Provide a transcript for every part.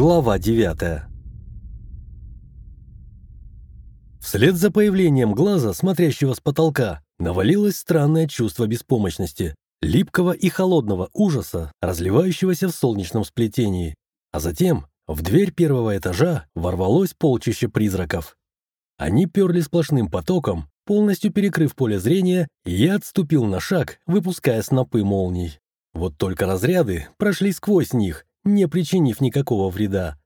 Глава 9 Вслед за появлением глаза, смотрящего с потолка, навалилось странное чувство беспомощности, липкого и холодного ужаса, разливающегося в солнечном сплетении. А затем в дверь первого этажа ворвалось полчище призраков. Они перли сплошным потоком, полностью перекрыв поле зрения, и я отступил на шаг, выпуская снопы молний. Вот только разряды прошли сквозь них, не причинив никакого вреда.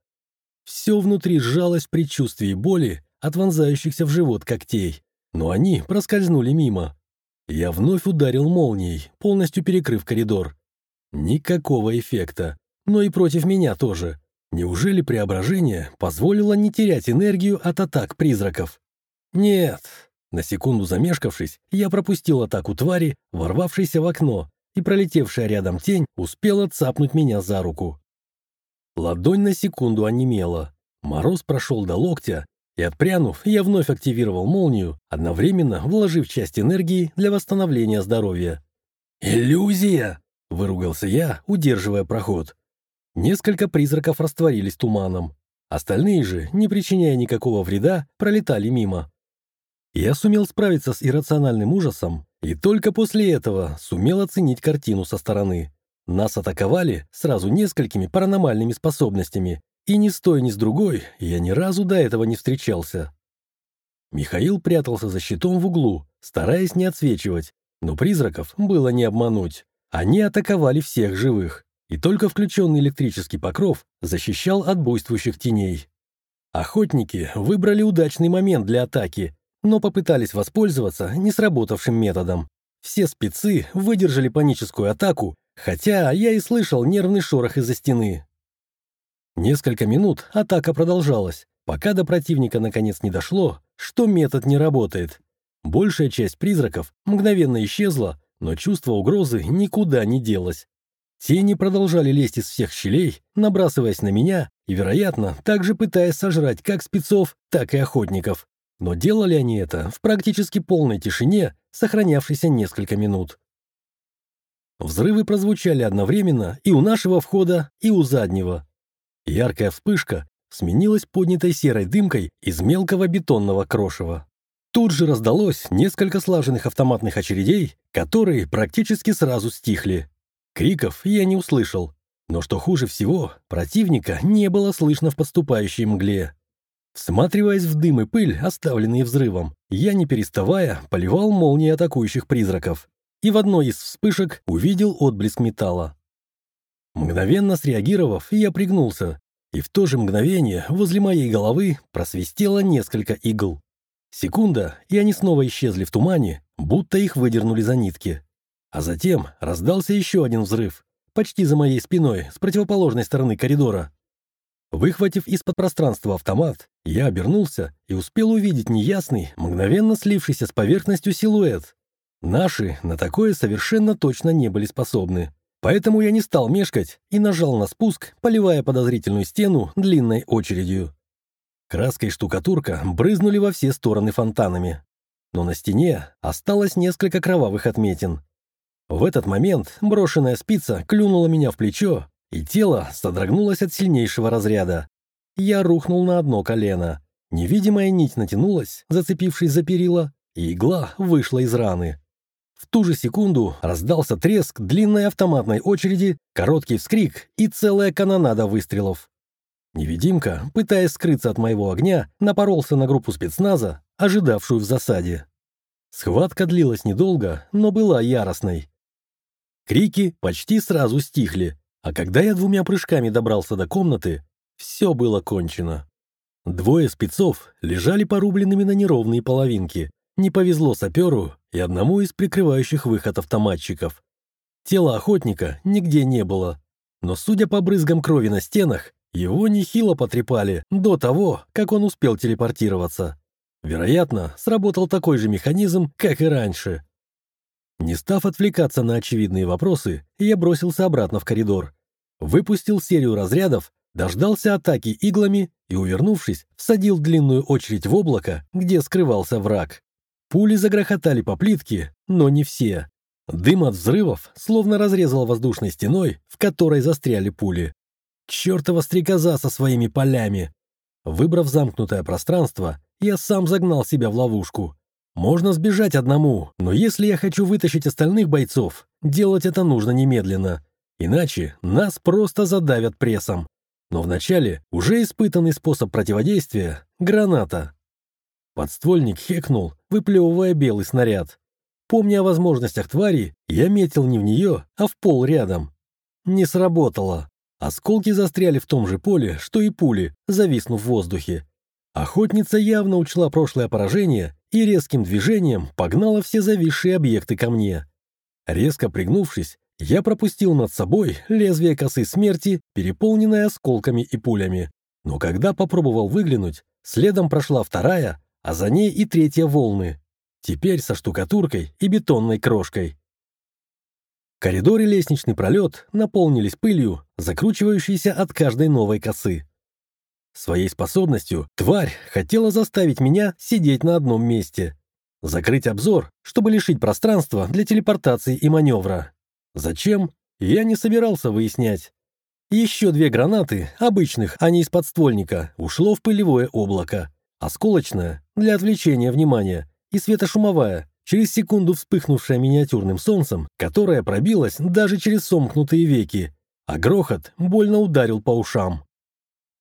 Все внутри сжалось в предчувствии боли от вонзающихся в живот когтей, но они проскользнули мимо. Я вновь ударил молнией, полностью перекрыв коридор. Никакого эффекта, но и против меня тоже. Неужели преображение позволило не терять энергию от атак призраков? Нет. На секунду замешкавшись, я пропустил атаку твари, ворвавшейся в окно, и пролетевшая рядом тень успела цапнуть меня за руку. Ладонь на секунду онемела. Мороз прошел до локтя, и отпрянув, я вновь активировал молнию, одновременно вложив часть энергии для восстановления здоровья. «Иллюзия!» — выругался я, удерживая проход. Несколько призраков растворились туманом. Остальные же, не причиняя никакого вреда, пролетали мимо. Я сумел справиться с иррациональным ужасом, и только после этого сумел оценить картину со стороны. Нас атаковали сразу несколькими паранормальными способностями, и ни с той, ни с другой я ни разу до этого не встречался. Михаил прятался за щитом в углу, стараясь не отсвечивать, но призраков было не обмануть. Они атаковали всех живых, и только включенный электрический покров защищал от буйствующих теней. Охотники выбрали удачный момент для атаки, но попытались воспользоваться несработавшим методом. Все спецы выдержали паническую атаку Хотя я и слышал нервный шорох из-за стены. Несколько минут атака продолжалась, пока до противника наконец не дошло, что метод не работает. Большая часть призраков мгновенно исчезла, но чувство угрозы никуда не делось. Тени продолжали лезть из всех щелей, набрасываясь на меня и, вероятно, также пытаясь сожрать как спецов, так и охотников. Но делали они это в практически полной тишине, сохранявшейся несколько минут. Взрывы прозвучали одновременно и у нашего входа, и у заднего. Яркая вспышка сменилась поднятой серой дымкой из мелкого бетонного крошева. Тут же раздалось несколько слаженных автоматных очередей, которые практически сразу стихли. Криков я не услышал, но что хуже всего, противника не было слышно в подступающей мгле. Всматриваясь в дым и пыль, оставленные взрывом, я, не переставая, поливал молнии атакующих призраков и в одной из вспышек увидел отблеск металла. Мгновенно среагировав, я пригнулся, и в то же мгновение возле моей головы просвистело несколько игл. Секунда, и они снова исчезли в тумане, будто их выдернули за нитки. А затем раздался еще один взрыв, почти за моей спиной, с противоположной стороны коридора. Выхватив из-под пространства автомат, я обернулся и успел увидеть неясный, мгновенно слившийся с поверхностью силуэт, Наши на такое совершенно точно не были способны. Поэтому я не стал мешкать и нажал на спуск, поливая подозрительную стену длинной очередью. Краска и штукатурка брызнули во все стороны фонтанами. Но на стене осталось несколько кровавых отметин. В этот момент брошенная спица клюнула меня в плечо, и тело содрогнулось от сильнейшего разряда. Я рухнул на одно колено. Невидимая нить натянулась, зацепившись за перила, и игла вышла из раны. В ту же секунду раздался треск длинной автоматной очереди, короткий вскрик и целая канонада выстрелов. Невидимка, пытаясь скрыться от моего огня, напоролся на группу спецназа, ожидавшую в засаде. Схватка длилась недолго, но была яростной. Крики почти сразу стихли, а когда я двумя прыжками добрался до комнаты, все было кончено. Двое спецов лежали порубленными на неровные половинки. Не повезло саперу, и одному из прикрывающих выход автоматчиков. Тела охотника нигде не было, но, судя по брызгам крови на стенах, его нехило потрепали до того, как он успел телепортироваться. Вероятно, сработал такой же механизм, как и раньше. Не став отвлекаться на очевидные вопросы, я бросился обратно в коридор. Выпустил серию разрядов, дождался атаки иглами и, увернувшись, всадил длинную очередь в облако, где скрывался враг. Пули загрохотали по плитке, но не все. Дым от взрывов словно разрезал воздушной стеной, в которой застряли пули. К Чертова стрекоза со своими полями! Выбрав замкнутое пространство, я сам загнал себя в ловушку. Можно сбежать одному, но если я хочу вытащить остальных бойцов, делать это нужно немедленно. Иначе нас просто задавят прессом. Но вначале уже испытанный способ противодействия — граната. Подствольник хекнул, выплевывая белый снаряд. Помня о возможностях твари, я метил не в нее, а в пол рядом. Не сработало. Осколки застряли в том же поле, что и пули, зависнув в воздухе. Охотница явно учла прошлое поражение и резким движением погнала все зависшие объекты ко мне. Резко пригнувшись, я пропустил над собой лезвие косы смерти, переполненное осколками и пулями. Но когда попробовал выглянуть, следом прошла вторая, а за ней и третья волны. Теперь со штукатуркой и бетонной крошкой. Коридор и лестничный пролет наполнились пылью, закручивающейся от каждой новой косы. Своей способностью тварь хотела заставить меня сидеть на одном месте. Закрыть обзор, чтобы лишить пространства для телепортации и маневра. Зачем? Я не собирался выяснять. Еще две гранаты, обычных, а не из подствольника, ушло в пылевое облако. Осколочная, для отвлечения внимания, и светошумовая, через секунду вспыхнувшая миниатюрным солнцем, которая пробилась даже через сомкнутые веки, а грохот больно ударил по ушам.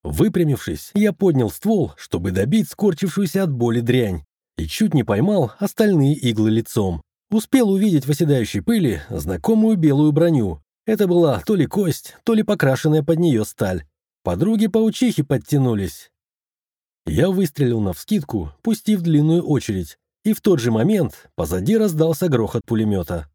Выпрямившись, я поднял ствол, чтобы добить скорчившуюся от боли дрянь, и чуть не поймал остальные иглы лицом. Успел увидеть в оседающей пыли знакомую белую броню. Это была то ли кость, то ли покрашенная под нее сталь. Подруги-паучихи подтянулись. Я выстрелил навскидку, пустив длинную очередь, и в тот же момент позади раздался грохот пулемета.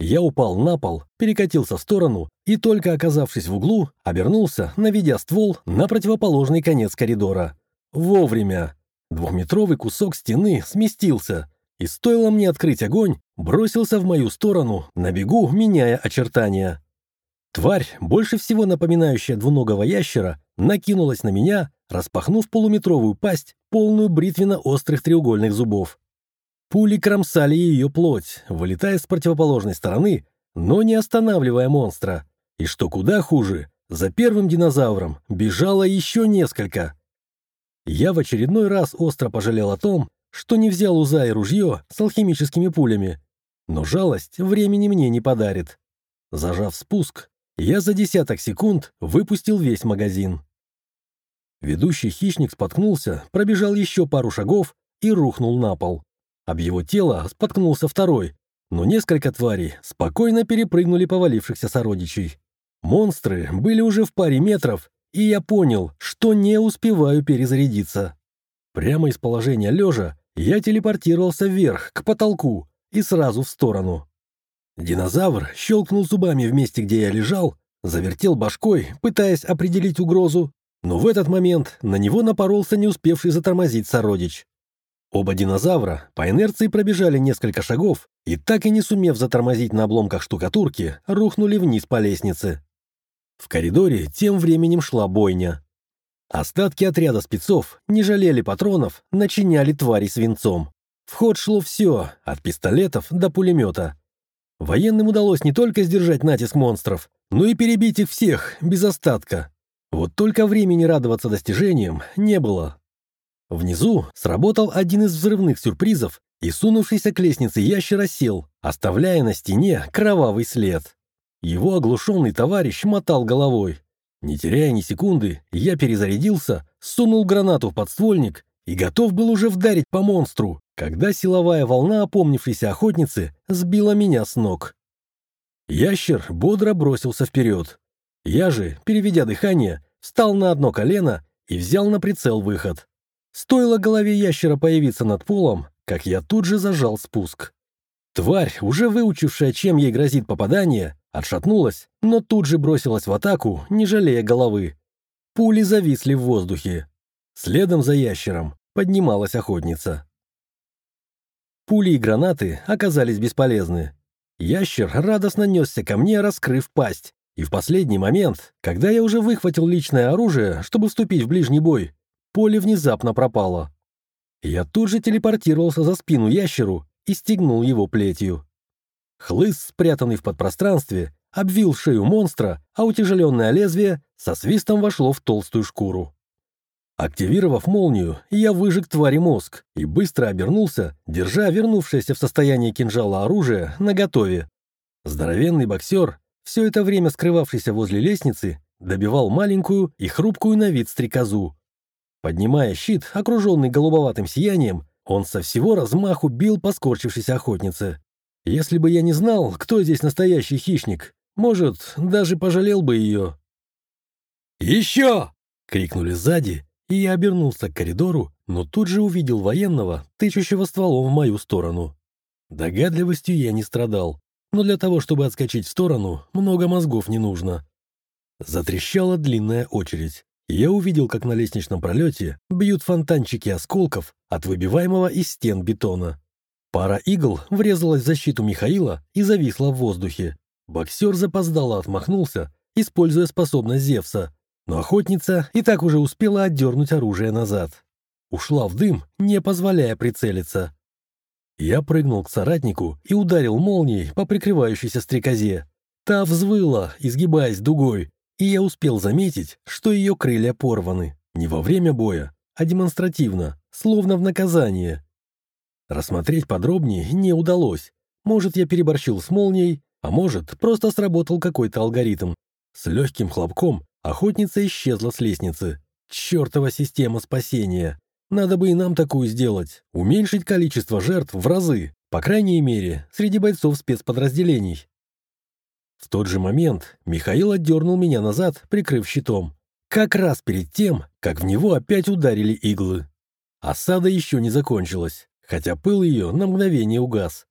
Я упал на пол, перекатился в сторону и, только оказавшись в углу, обернулся, наведя ствол на противоположный конец коридора. Вовремя. Двухметровый кусок стены сместился, и стоило мне открыть огонь, бросился в мою сторону, на бегу меняя очертания. Тварь, больше всего напоминающая двуногого ящера, накинулась на меня, распахнув полуметровую пасть, полную бритвенно-острых треугольных зубов. Пули кромсали ее плоть, вылетая с противоположной стороны, но не останавливая монстра. И что куда хуже, за первым динозавром бежало еще несколько. Я в очередной раз остро пожалел о том, что не взял у Заи ружье с алхимическими пулями. Но жалость времени мне не подарит. Зажав спуск, я за десяток секунд выпустил весь магазин. Ведущий хищник споткнулся, пробежал еще пару шагов и рухнул на пол. Об его тело споткнулся второй, но несколько тварей спокойно перепрыгнули повалившихся сородичей. Монстры были уже в паре метров, и я понял, что не успеваю перезарядиться. Прямо из положения лежа я телепортировался вверх, к потолку, и сразу в сторону. Динозавр щелкнул зубами в месте, где я лежал, завертел башкой, пытаясь определить угрозу, но в этот момент на него напоролся не успевший затормозить сородич. Оба динозавра по инерции пробежали несколько шагов и, так и не сумев затормозить на обломках штукатурки, рухнули вниз по лестнице. В коридоре тем временем шла бойня. Остатки отряда спецов не жалели патронов, начиняли твари свинцом. В ход шло все, от пистолетов до пулемета. Военным удалось не только сдержать натиск монстров, но и перебить их всех, без остатка. Вот только времени радоваться достижениям не было. Внизу сработал один из взрывных сюрпризов, и сунувшийся к лестнице ящер сел, оставляя на стене кровавый след. Его оглушенный товарищ мотал головой. Не теряя ни секунды, я перезарядился, сунул гранату в подствольник и готов был уже вдарить по монстру, когда силовая волна опомнившейся охотницы сбила меня с ног. Ящер бодро бросился вперед. Я же, переведя дыхание, встал на одно колено и взял на прицел выход. Стоило голове ящера появиться над полом, как я тут же зажал спуск. Тварь, уже выучившая, чем ей грозит попадание, отшатнулась, но тут же бросилась в атаку, не жалея головы. Пули зависли в воздухе. Следом за ящером поднималась охотница. Пули и гранаты оказались бесполезны. Ящер радостно несся ко мне, раскрыв пасть, и в последний момент, когда я уже выхватил личное оружие, чтобы вступить в ближний бой, поле внезапно пропало. Я тут же телепортировался за спину ящеру и стегнул его плетью. Хлыст, спрятанный в подпространстве, обвил шею монстра, а утяжеленное лезвие со свистом вошло в толстую шкуру. Активировав молнию, я выжег твари мозг и быстро обернулся, держа вернувшееся в состояние кинжала оружие наготове. Здоровенный боксер, все это время скрывавшийся возле лестницы, добивал маленькую и хрупкую на вид стрекозу. Поднимая щит, окруженный голубоватым сиянием, он со всего размаху бил по скорчившейся охотнице. Если бы я не знал, кто здесь настоящий хищник, может, даже пожалел бы ее. «Еще!» — крикнули сзади, и я обернулся к коридору, но тут же увидел военного, тычущего стволом в мою сторону. Догадливостью я не страдал, но для того, чтобы отскочить в сторону, много мозгов не нужно. Затрещала длинная очередь. Я увидел, как на лестничном пролете бьют фонтанчики осколков от выбиваемого из стен бетона. Пара игл врезалась в защиту Михаила и зависла в воздухе. Боксер запоздало отмахнулся, используя способность Зевса, но охотница и так уже успела отдернуть оружие назад. Ушла в дым, не позволяя прицелиться. Я прыгнул к соратнику и ударил молнией по прикрывающейся стрекозе. Та взвыла, изгибаясь дугой, и я успел заметить, что ее крылья порваны. Не во время боя, а демонстративно, словно в наказание. Рассмотреть подробнее не удалось. Может, я переборщил с молнией, а может, просто сработал какой-то алгоритм. С легким хлопком охотница исчезла с лестницы. Чертова система спасения. Надо бы и нам такую сделать. Уменьшить количество жертв в разы, по крайней мере, среди бойцов спецподразделений. В тот же момент Михаил отдернул меня назад, прикрыв щитом. Как раз перед тем, как в него опять ударили иглы. Осада еще не закончилась хотя пыл ее на мгновение угас.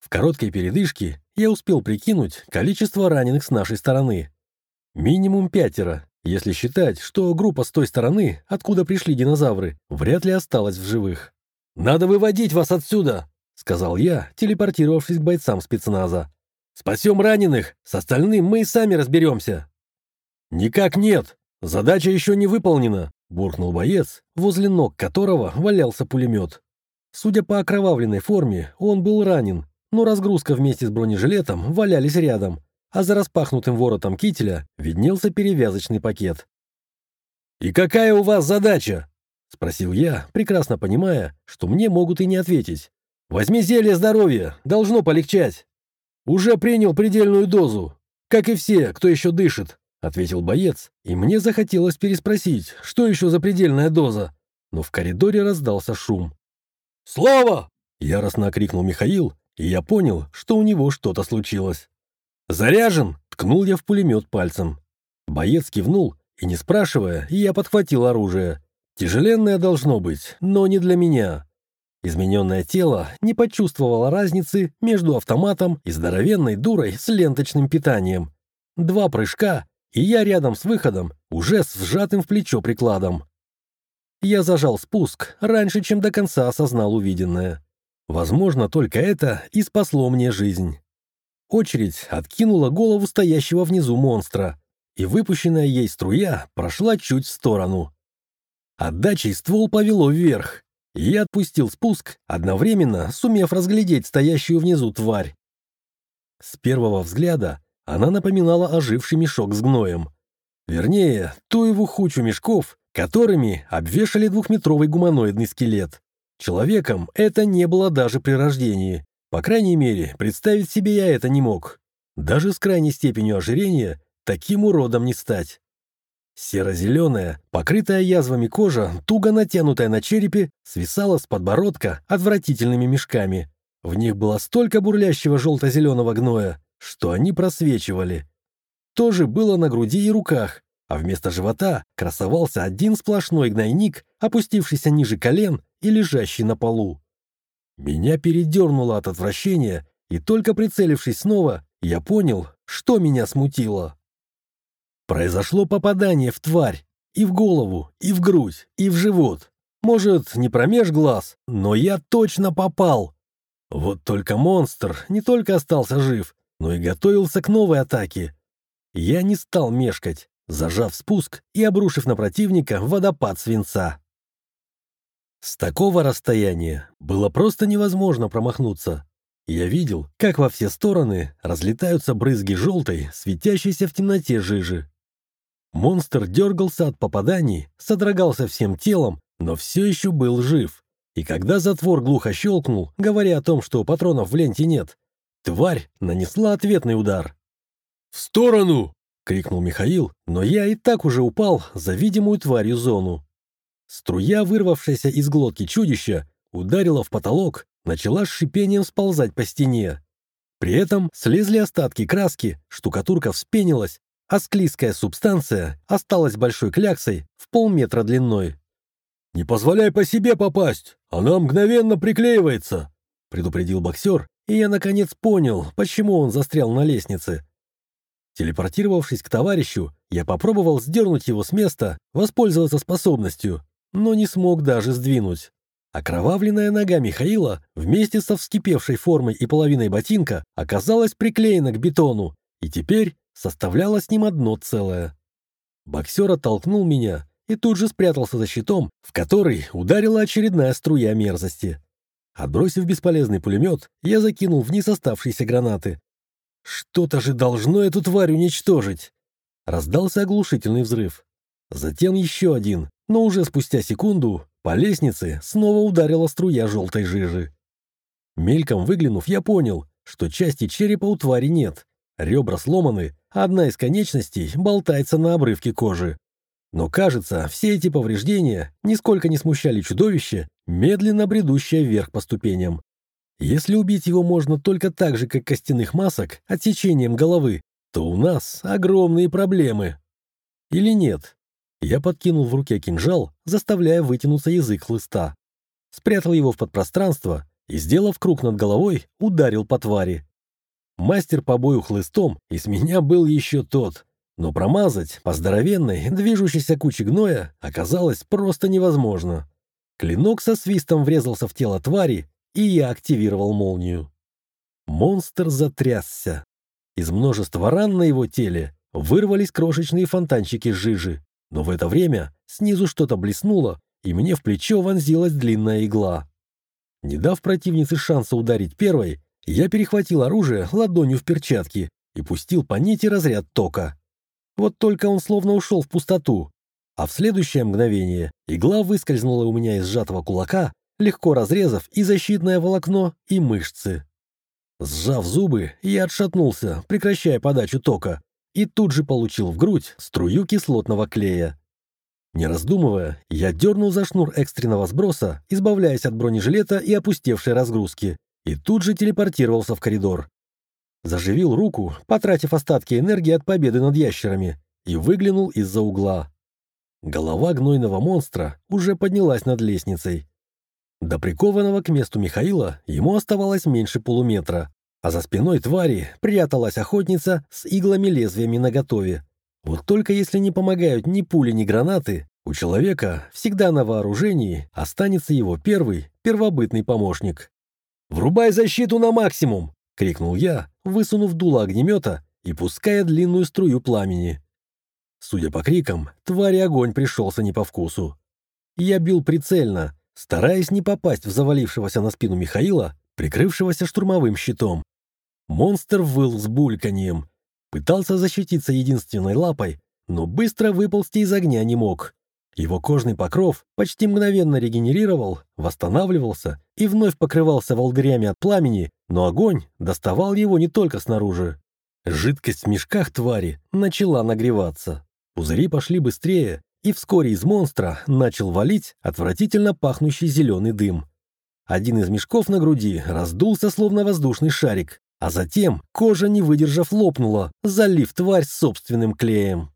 В короткой передышке я успел прикинуть количество раненых с нашей стороны. Минимум пятеро, если считать, что группа с той стороны, откуда пришли динозавры, вряд ли осталась в живых. «Надо выводить вас отсюда!» — сказал я, телепортировавшись к бойцам спецназа. «Спасем раненых, с остальным мы и сами разберемся». «Никак нет, задача еще не выполнена», — буркнул боец, возле ног которого валялся пулемет. Судя по окровавленной форме, он был ранен, но разгрузка вместе с бронежилетом валялись рядом, а за распахнутым воротом кителя виднелся перевязочный пакет. «И какая у вас задача?» — спросил я, прекрасно понимая, что мне могут и не ответить. «Возьми зелье здоровья, должно полегчать». «Уже принял предельную дозу, как и все, кто еще дышит», — ответил боец, и мне захотелось переспросить, что еще за предельная доза. Но в коридоре раздался шум. «Слово!» — яростно окрикнул Михаил, и я понял, что у него что-то случилось. «Заряжен!» — ткнул я в пулемет пальцем. Боец кивнул, и не спрашивая, я подхватил оружие. Тяжеленное должно быть, но не для меня. Измененное тело не почувствовало разницы между автоматом и здоровенной дурой с ленточным питанием. Два прыжка, и я рядом с выходом, уже с сжатым в плечо прикладом. Я зажал спуск раньше, чем до конца осознал увиденное. Возможно, только это и спасло мне жизнь. Очередь откинула голову стоящего внизу монстра, и выпущенная ей струя прошла чуть в сторону. Отдачей ствол повело вверх, и я отпустил спуск, одновременно сумев разглядеть стоящую внизу тварь. С первого взгляда она напоминала оживший мешок с гноем. Вернее, ту его хучу мешков, которыми обвешали двухметровый гуманоидный скелет. Человеком это не было даже при рождении. По крайней мере, представить себе я это не мог. Даже с крайней степенью ожирения таким уродом не стать. Серо-зеленая, покрытая язвами кожа, туго натянутая на черепе, свисала с подбородка отвратительными мешками. В них было столько бурлящего желто-зеленого гноя, что они просвечивали. То же было на груди и руках, а вместо живота красовался один сплошной гнойник, опустившийся ниже колен и лежащий на полу. Меня передернуло от отвращения, и только прицелившись снова, я понял, что меня смутило. Произошло попадание в тварь, и в голову, и в грудь, и в живот. Может, не промеж глаз, но я точно попал. Вот только монстр не только остался жив, но и готовился к новой атаке. Я не стал мешкать зажав спуск и обрушив на противника водопад свинца. С такого расстояния было просто невозможно промахнуться. Я видел, как во все стороны разлетаются брызги желтой, светящейся в темноте жижи. Монстр дергался от попаданий, содрогался всем телом, но все еще был жив. И когда затвор глухо щелкнул, говоря о том, что патронов в ленте нет, тварь нанесла ответный удар. «В сторону!» — крикнул Михаил, но я и так уже упал за видимую тварью зону. Струя, вырвавшаяся из глотки чудища, ударила в потолок, начала с шипением сползать по стене. При этом слезли остатки краски, штукатурка вспенилась, а склизкая субстанция осталась большой кляксой в полметра длиной. «Не позволяй по себе попасть, она мгновенно приклеивается», предупредил боксер, и я наконец понял, почему он застрял на лестнице. Телепортировавшись к товарищу, я попробовал сдернуть его с места, воспользоваться способностью, но не смог даже сдвинуть. Окровавленная нога Михаила вместе со вскипевшей формой и половиной ботинка оказалась приклеена к бетону и теперь составляла с ним одно целое. Боксер оттолкнул меня и тут же спрятался за щитом, в который ударила очередная струя мерзости. Отбросив бесполезный пулемет, я закинул вниз оставшиеся гранаты. Что-то же должно эту тварь уничтожить. Раздался оглушительный взрыв. Затем еще один, но уже спустя секунду по лестнице снова ударила струя желтой жижи. Мельком выглянув, я понял, что части черепа у твари нет. Ребра сломаны, а одна из конечностей болтается на обрывке кожи. Но, кажется, все эти повреждения нисколько не смущали чудовище, медленно бредущее вверх по ступеням. Если убить его можно только так же, как костяных масок, отсечением головы, то у нас огромные проблемы. Или нет? Я подкинул в руке кинжал, заставляя вытянуться язык хлыста. Спрятал его в подпространство и, сделав круг над головой, ударил по твари. Мастер по бою хлыстом из меня был еще тот, но промазать по здоровенной, движущейся куче гноя оказалось просто невозможно. Клинок со свистом врезался в тело твари, и я активировал молнию. Монстр затрясся. Из множества ран на его теле вырвались крошечные фонтанчики жижи, но в это время снизу что-то блеснуло, и мне в плечо вонзилась длинная игла. Не дав противнице шанса ударить первой, я перехватил оружие ладонью в перчатке и пустил по нити разряд тока. Вот только он словно ушел в пустоту, а в следующее мгновение игла выскользнула у меня из сжатого кулака, легко разрезав и защитное волокно, и мышцы. Сжав зубы, я отшатнулся, прекращая подачу тока, и тут же получил в грудь струю кислотного клея. Не раздумывая, я дернул за шнур экстренного сброса, избавляясь от бронежилета и опустевшей разгрузки, и тут же телепортировался в коридор. Заживил руку, потратив остатки энергии от победы над ящерами, и выглянул из-за угла. Голова гнойного монстра уже поднялась над лестницей. До прикованного к месту Михаила ему оставалось меньше полуметра, а за спиной твари пряталась охотница с иглами-лезвиями наготове. Вот только если не помогают ни пули, ни гранаты, у человека всегда на вооружении останется его первый, первобытный помощник. «Врубай защиту на максимум!» — крикнул я, высунув дуло огнемета и пуская длинную струю пламени. Судя по крикам, твари огонь пришелся не по вкусу. Я бил прицельно, стараясь не попасть в завалившегося на спину Михаила, прикрывшегося штурмовым щитом. Монстр выл с бульканьем. Пытался защититься единственной лапой, но быстро выползти из огня не мог. Его кожный покров почти мгновенно регенерировал, восстанавливался и вновь покрывался волдырями от пламени, но огонь доставал его не только снаружи. Жидкость в мешках твари начала нагреваться. Пузыри пошли быстрее, и вскоре из монстра начал валить отвратительно пахнущий зеленый дым. Один из мешков на груди раздулся, словно воздушный шарик, а затем кожа, не выдержав, лопнула, залив тварь собственным клеем.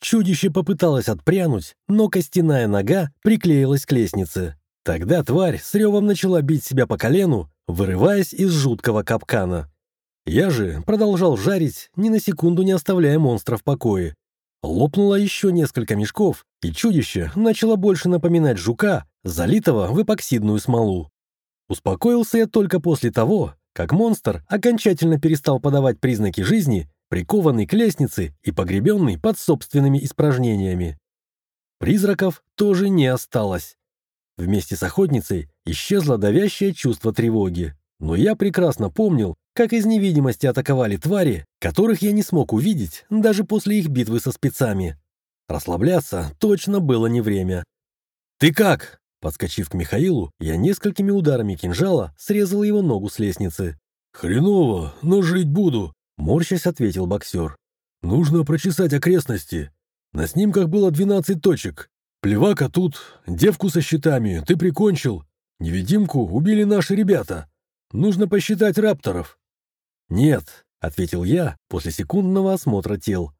Чудище попыталось отпрянуть, но костяная нога приклеилась к лестнице. Тогда тварь с ревом начала бить себя по колену, вырываясь из жуткого капкана. Я же продолжал жарить, ни на секунду не оставляя монстра в покое. Лопнуло еще несколько мешков, и чудище начало больше напоминать жука, залитого в эпоксидную смолу. Успокоился я только после того, как монстр окончательно перестал подавать признаки жизни, прикованный к лестнице и погребенный под собственными испражнениями. Призраков тоже не осталось. Вместе с охотницей исчезло давящее чувство тревоги. Но я прекрасно помнил, как из невидимости атаковали твари, которых я не смог увидеть даже после их битвы со спецами. Расслабляться точно было не время. «Ты как?» Подскочив к Михаилу, я несколькими ударами кинжала срезал его ногу с лестницы. «Хреново, но жить буду», — морщась ответил боксер. «Нужно прочесать окрестности. На снимках было 12 точек. Плевака тут, девку со щитами ты прикончил. Невидимку убили наши ребята. Нужно посчитать рапторов». «Нет», — ответил я после секундного осмотра тел.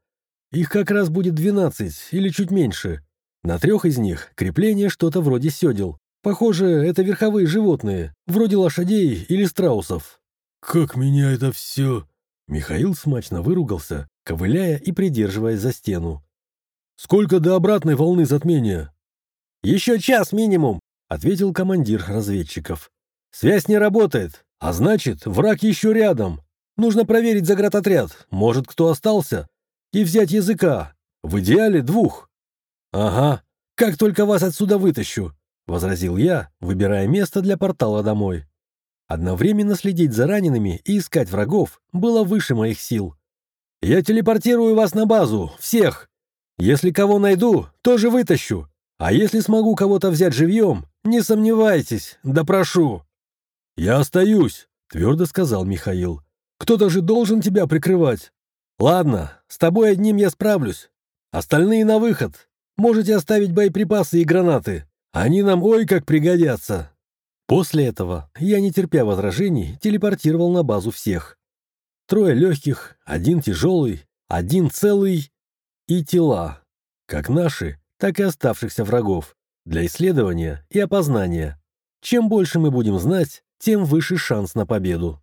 «Их как раз будет 12 или чуть меньше. На трех из них крепление что-то вроде седел. Похоже, это верховые животные, вроде лошадей или страусов. «Как меня это все...» Михаил смачно выругался, ковыляя и придерживаясь за стену. «Сколько до обратной волны затмения?» «Еще час минимум», — ответил командир разведчиков. «Связь не работает, а значит, враг еще рядом. Нужно проверить заградотряд, может, кто остался, и взять языка. В идеале двух. «Ага, как только вас отсюда вытащу», — возразил я, выбирая место для портала домой. Одновременно следить за ранеными и искать врагов было выше моих сил. «Я телепортирую вас на базу, всех. Если кого найду, тоже вытащу. А если смогу кого-то взять живьем, не сомневайтесь, допрошу». «Я остаюсь», — твердо сказал Михаил. «Кто-то же должен тебя прикрывать». «Ладно, с тобой одним я справлюсь. Остальные на выход. Можете оставить боеприпасы и гранаты. Они нам ой как пригодятся». После этого я, не терпя возражений, телепортировал на базу всех. Трое легких, один тяжелый, один целый и тела, как наши, так и оставшихся врагов, для исследования и опознания. Чем больше мы будем знать, тем выше шанс на победу.